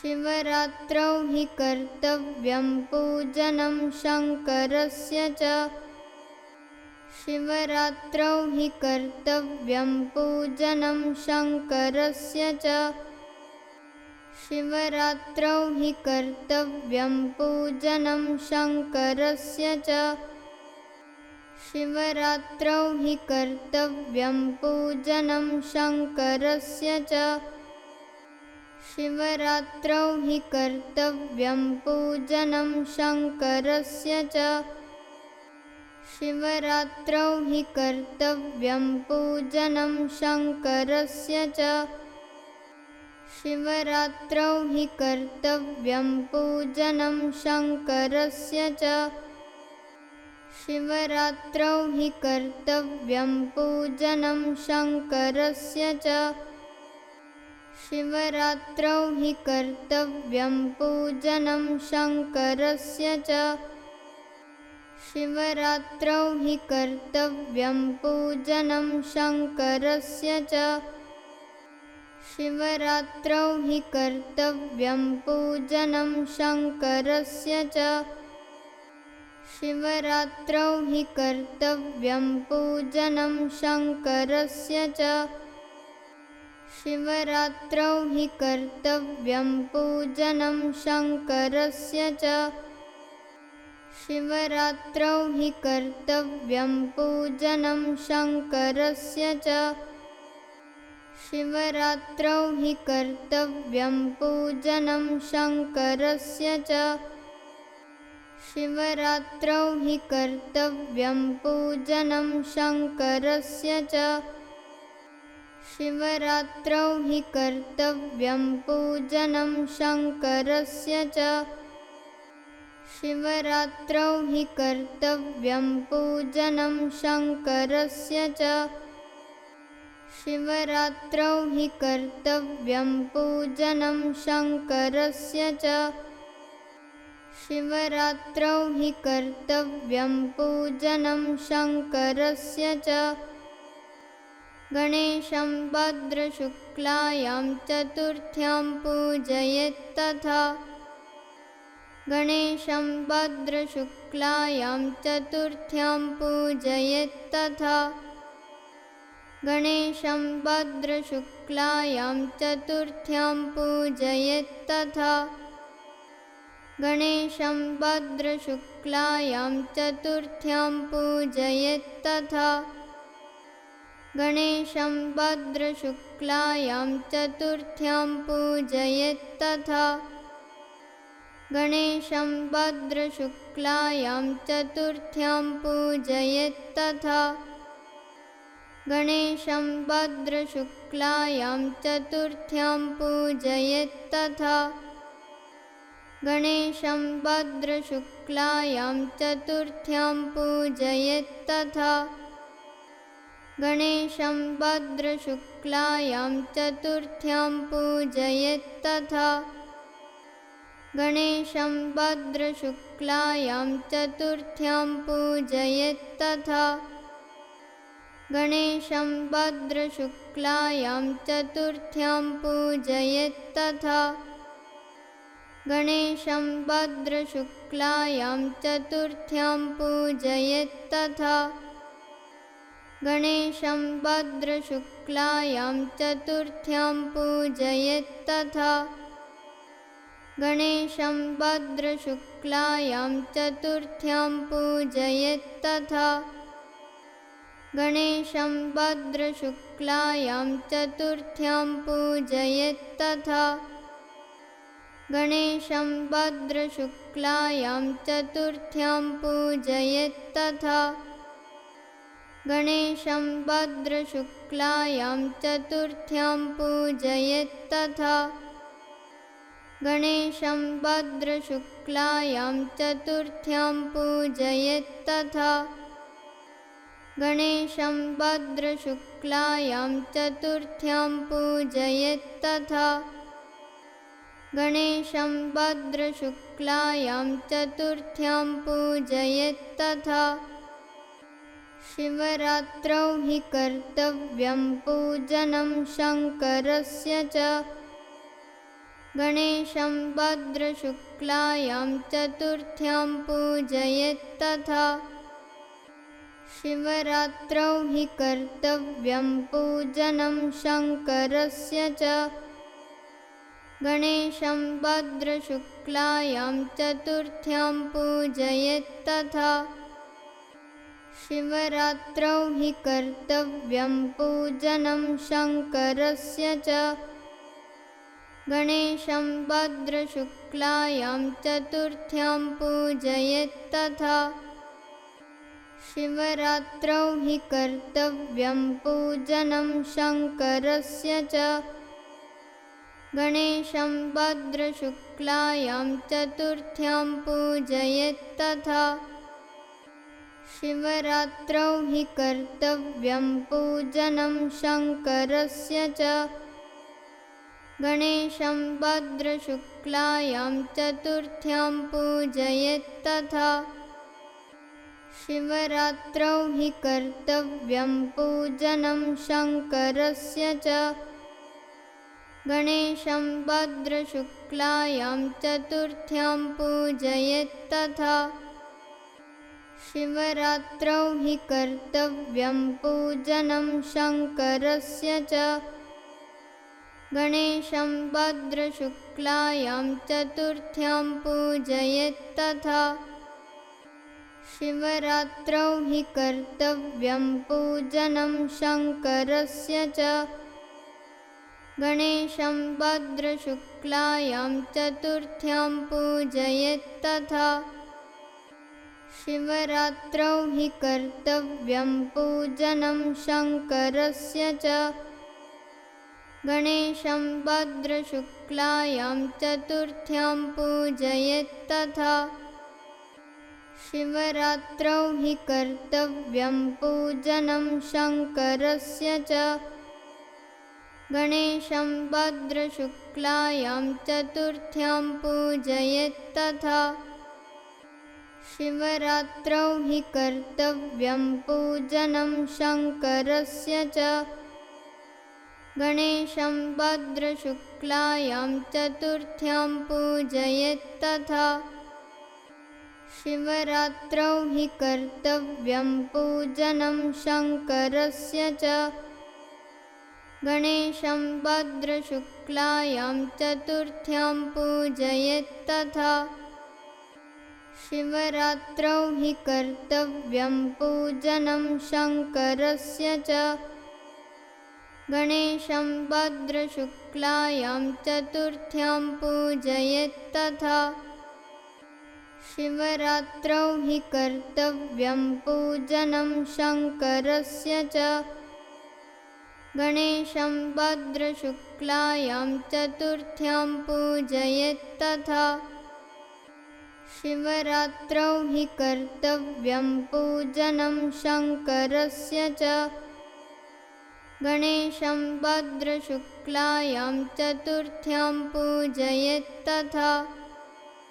शिवरात्रौ हि कर्तव्यं पूजनं शङ्करस्य च। शिवरात्रौ हि कर्तव्यं पूजनं शङ्करस्य च। शिवरात्रौ हि कर्तव्यं पूजनं शङ्करस्य च। शिवरात्रौ हि कर्तव्यं पूजनं शङ्करस्य च शिवरात्रौ हि कर्तव्यं पूजनं शङ्करस्य च। शिवरात्रौ हि कर्तव्यं पूजनं शङ्करस्य च। शिवरात्रौ हि कर्तव्यं पूजनं शङ्करस्य च। शिवरात्रौ हि कर्तव्यं पूजनं शङ्करस्य च शिवरात्रौ हि कर्तव्यं पूजनं शङ्करस्य च। शिवरात्रौ हि कर्तव्यं पूजनं शङ्करस्य च। शिवरात्रौ हि कर्तव्यं पूजनं शङ्करस्य च। शिवरात्रौ हि कर्तव्यं पूजनं शङ्करस्य च शिवरात्रौ हि कर्तव्यं पूजनं शङ्करस्य च। शिवरात्रौ हि कर्तव्यं पूजनं शङ्करस्य च। शिवरात्रौ हि कर्तव्यं पूजनं शङ्करस्य च। शिवरात्रौ हि कर्तव्यं पूजनं शङ्करस्य च शिवरात्रौ हि कर्तव्यं पूजनं शङ्करस्य च। शिवरात्रौ हि कर्तव्यं पूजनं शङ्करस्य च। शिवरात्रौ हि कर्तव्यं पूजनं शङ्करस्य च। शिवरात्रौ हि कर्तव्यं पूजनं शङ्करस्य च गणेशं भद्रशुक्लायां चतुर्थ्यां पूजयेत्तथा। गणेशं भद्रशुक्लायां चतुर्थ्यां पूजयेत्तथा। गणेशं भद्रशुक्लायां चतुर्थ्यां पूजयेत्तथा। गणेशं भद्रशुक्लायां चतुर्थ्यां पूजयेत्तथा गणेशं भद्रशुक्लायां चतुर्थ्यां पूजयेत्तथा। गणेशं भद्रशुक्लायां चतुर्थ्यां पूजयेत्तथा। गणेशं भद्रशुक्लायां चतुर्थ्यां पूजयेत्तथा। गणेशं भद्रशुक्लायां चतुर्थ्यां पूजयेत्तथा गणेशं भद्रशुक्लायां चतुर्थ्यां पूजयेत्तथा। गणेशं भद्रशुक्लायां चतुर्थ्यां पूजयेत्तथा। गणेशं भद्रशुक्लायां चतुर्थ्यां पूजयेत्तथा। गणेशं भद्रशुक्लायां चतुर्थ्यां पूजयेत्तथा गणेशं भद्रशुक्लायां चतुर्थ्यां पूजयेत्तथा। गणेशं भद्रशुक्लायां चतुर्थ्यां पूजयेत्तथा। गणेशं भद्रशुक्लायां चतुर्थ्यां पूजयेत्तथा। गणेशं भद्रशुक्लायां चतुर्थ्यां पूजयेत्तथा गणेशं भद्रशुक्लायां चतुर्थ्यां पूजयेत्तथा। गणेशं भद्रशुक्लायां चतुर्थ्यां पूजयेत्तथा। गणेशं भद्रशुक्लायां चतुर्थ्यां पूजयेत्तथा। गणेशं भद्रशुक्लायां चतुर्थ्यां पूजयेत्तथा शिवरात्रौ हि कर्तव्यं पूजनं शङ्करस्य च। गणेशं भद्रशुक्लायां चतुर्थ्यां पूजयेत्तथा शिवरात्रौ हि कर्तव्यं पूजनं शङ्करस्य च। गणेशं भद्रशुक्लायां चतुर्थ्यां पूजयेत्तथा शिवरात्रौ हि कर्तव्यं पूजनं शङ्करस्य च। गणेशं भद्रशुक्लायां चतुर्थ्यां पूजयेत्तथा शिवरात्रौ हि कर्तव्यं पूजनं शङ्करस्य च। गणेशं भद्रशुक्लायां चतुर्थ्यां पूजयेत्तथा शिवरात्रौ हि कर्तव्यं पूजनं शङ्करस्य च। गणेशं भद्रशुक्लायां चतुर्थ्यां पूजयेत्तथा शिवरात्रौ हि कर्तव्यं पूजनं शङ्करस्य च। गणेशं भद्रशुक्लायां चतुर्थ्यां पूजयेत्तथा शिवरात्रौ हि कर्तव्यं पूजनं शङ्करस्य च। गणेशं भद्रशुक्लायां चतुर्थ्यां पूजयेत्तथा शिवरात्रौ हि कर्तव्यं पूजनं शङ्करस्य च। गणेशं भद्रशुक्लायां चतुर्थ्यां पूजयेत्तथा शिवरात्रौ हि कर्तव्यं पूजनं शङ्करस्य च। गणेशं भद्रशुक्लायां चतुर्थ्यां पूजयेत्तथा शिवरात्रौ हि कर्तव्यं पूजनं शङ्करस्य च। गणेशं भद्रशुक्लायां चतुर्थ्यां पूजयेत्तथा शिवरात्रौ हि कर्तव्यं पूजनं शङ्करस्य च। गणेशं भद्रशुक्लायां चतुर्थ्यां पूजयेत्तथा शिवरात्रौ हि कर्तव्यं पूजनं शङ्करस्य च। गणेशं भद्रशुक्लायां चतुर्थ्यां पूजयेत्तथा शिवरात्रौ हि कर्तव्यं पूजनं शङ्करस्य च। गणेशं भद्रशुक्लायां चतुर्थ्यां पूजयेत्तथा शिवरात्रौ हि कर्तव्यं पूजनं शङ्करस्य च। गणेशं भद्रशुक्लायां चतुर्थ्यां पूजयेत्तथा शिवरात्रौ हि कर्तव्यं पूजनं शङ्करस्य च। गणेशं भद्रशुक्लायां चतुर्थ्यां पूजयेत्तथा